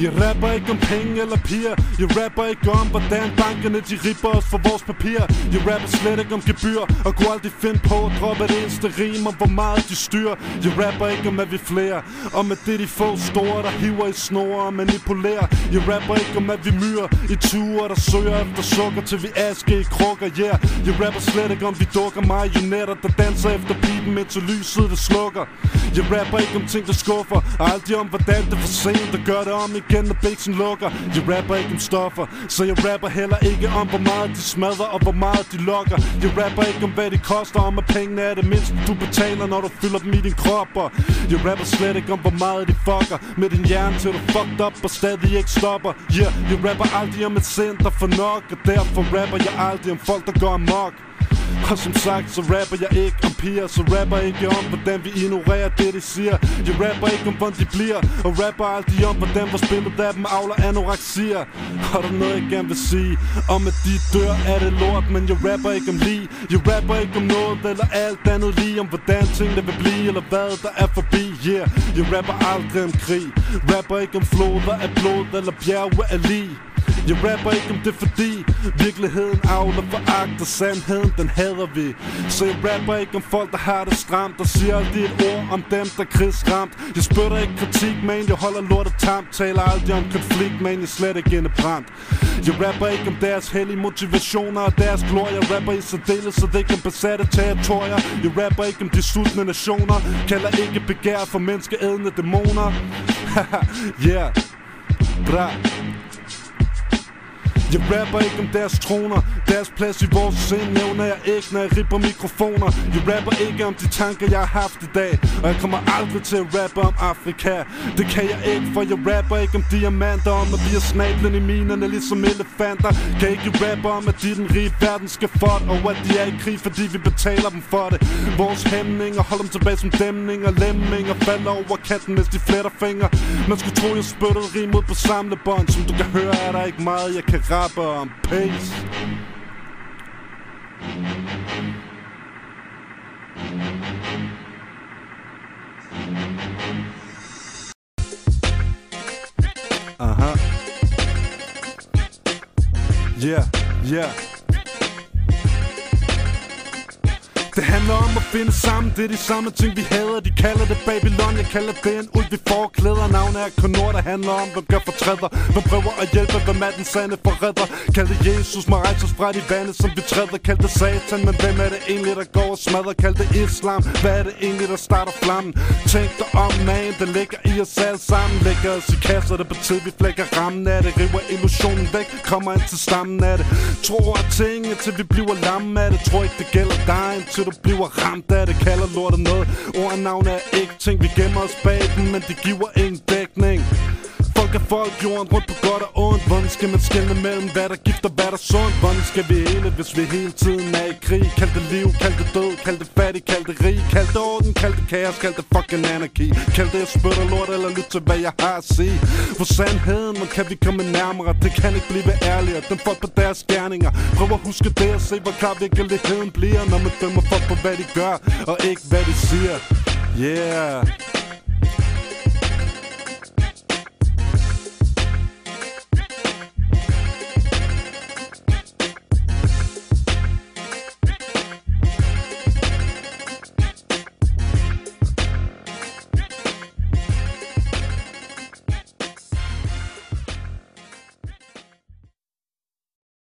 Jeg rapper ikke om penge eller piger. Jeg rapper ikke om, hvordan bankerne de ripper os for vores papir Jeg rapper slet ikke om gebyr Og kunne aldrig finde på at droppe det eneste rim Om hvor meget de styrer. Jeg rapper ikke om, at vi flere Om at det er de få store, der hiver i snore og manipulerer. Jeg rapper ikke om, at vi myrer i ture Der søger efter sukker til vi aske i krukker Yeah, jeg rapper slet ikke om, vi dukker marionetter Der danser efter pipen, mens lyset det slukker. Jeg rapper ikke om ting, der skuffer Og aldrig om, hvordan det er for sent Der gør det om igen, når bæksen lukker. Jeg rapper ikke om stoffer Så jeg rapper heller ikke om, hvor meget de smadrer Og hvor meget de lokker. Jeg rapper ikke om, hvad det koster Om at pengene er det mindste, du betaler Når du fylder dem i din krop. Og jeg rapper slet ikke om, hvor meget de fucker. Med din hjerne til du fucked up Og stadig ikke stopper. Yeah, jeg rapper aldrig om et center for nok Og derfor rapper jeg aldrig om folk, der går amok og som sagt, så rapper jeg ikke om piger Så rapper jeg ikke om, hvordan vi ignorerer det, de siger. Jeg rapper ikke om, hvordan de bliver Og rapper aldrig om, hvordan vores billede af dem avler anoreksier. Og der er noget, jeg gerne vil sige? Om at de dør er det lort, men jeg rapper ikke om lige Jeg rapper ikke om noget eller alt andet lige Om hvordan tingene vil blive, eller hvad der er forbi Yeah, jeg rapper aldrig om krig. Rapper ikke om floder af blod eller bjerge af lige jeg rapper ikke om det fordi Virkeligheden avler foragt Og sandheden. Den hader vi. Så jeg rapper ikke om folk der har det stramt Og siger aldrig et ord om dem der krigsramt. Jeg spytter ikke kritik man Jeg holder lortet tamt. Taler aldrig om konflikt man Jeg slet ikke indebrændt Jeg rapper ikke om deres hellige motivationer Og deres glorie. Jeg rapper i særdeles så det kan besatte territorier. Jeg rapper ikke om de sultne nationer. Kalder ikke begær for menneskeædende dæmoner. Haha, Yeah. Bra jeg rapper ikke om deres troner. Deres plads i vores sind nævner jeg ikke, når jeg ripper mikrofoner. Jeg rapper ikke om de tanker, jeg har haft i dag. Og jeg kommer aldrig til at rappe om Afrika. Det kan jeg ikke, for jeg rapper ikke om diamanter Om at vi har snablen i minerne ligesom elefanter. Kan ikke rappe om, at de den rige verden skal for Og at de er i krig, fordi vi betaler dem for det. Vores hæmninger holder dem tilbage som dæmninger. Lemminger falder over kanten, mens de fletter fingre. Man skulle tro, jeg spyttede rim ud på samlebånd Som du kan høre, er der ikke meget, jeg kan rappe om. Peace. Yeah, yeah. Det handler om at finde sammen, det er de samme ting vi hader. De kalder det Babylon, jeg kalder det en ulv i forklæder Navnet er Konor, der handler om, hvem gør fortræder. Hvem prøver at hjælpe, hvem er den sande forræder? Kald det Jesus, må rejse os fra de vande, som vi træder. Kald det Satan, men hvem er det egentlig, der går og smadrer? Kald det Islam, hvad er det egentlig, der starter flammen? Tænk dig om, man, det ligger i os alle sammen. Lægger os i kasser, det betyder, vi flækker rammen af det. River illusionen væk, kommer ind til stammen af det. Tror at ting, til vi bliver lamme af det. Tror ikke, det gælder dig, indtil du bliver ramt af det Kalder lortet noget. Ord og navn er ikke ting Vi gemmer os bag dem Men det giver ingen dækning skal folk jorden rundt på godt og ondt? Hvordan skal man skelne mellem hvad der gift og hvad der sundt? Hvordan skal vi hele hvis vi hele tiden er i krig? Kald det liv, kald det død, kald det fattig, kald det rig. Kald det orden, kald det kaos, kald det fucking anarki. Kald det jeg spytter lort eller lyt til hvad jeg har at sige. For sandheden, man kan vi komme nærmere? Det kan ikke blive ærligere, den folk på deres gerninger Prøv at huske det og se hvor klar virkeligheden bliver Når man dømmer folk på hvad de gør og ikke hvad de siger. Yeah.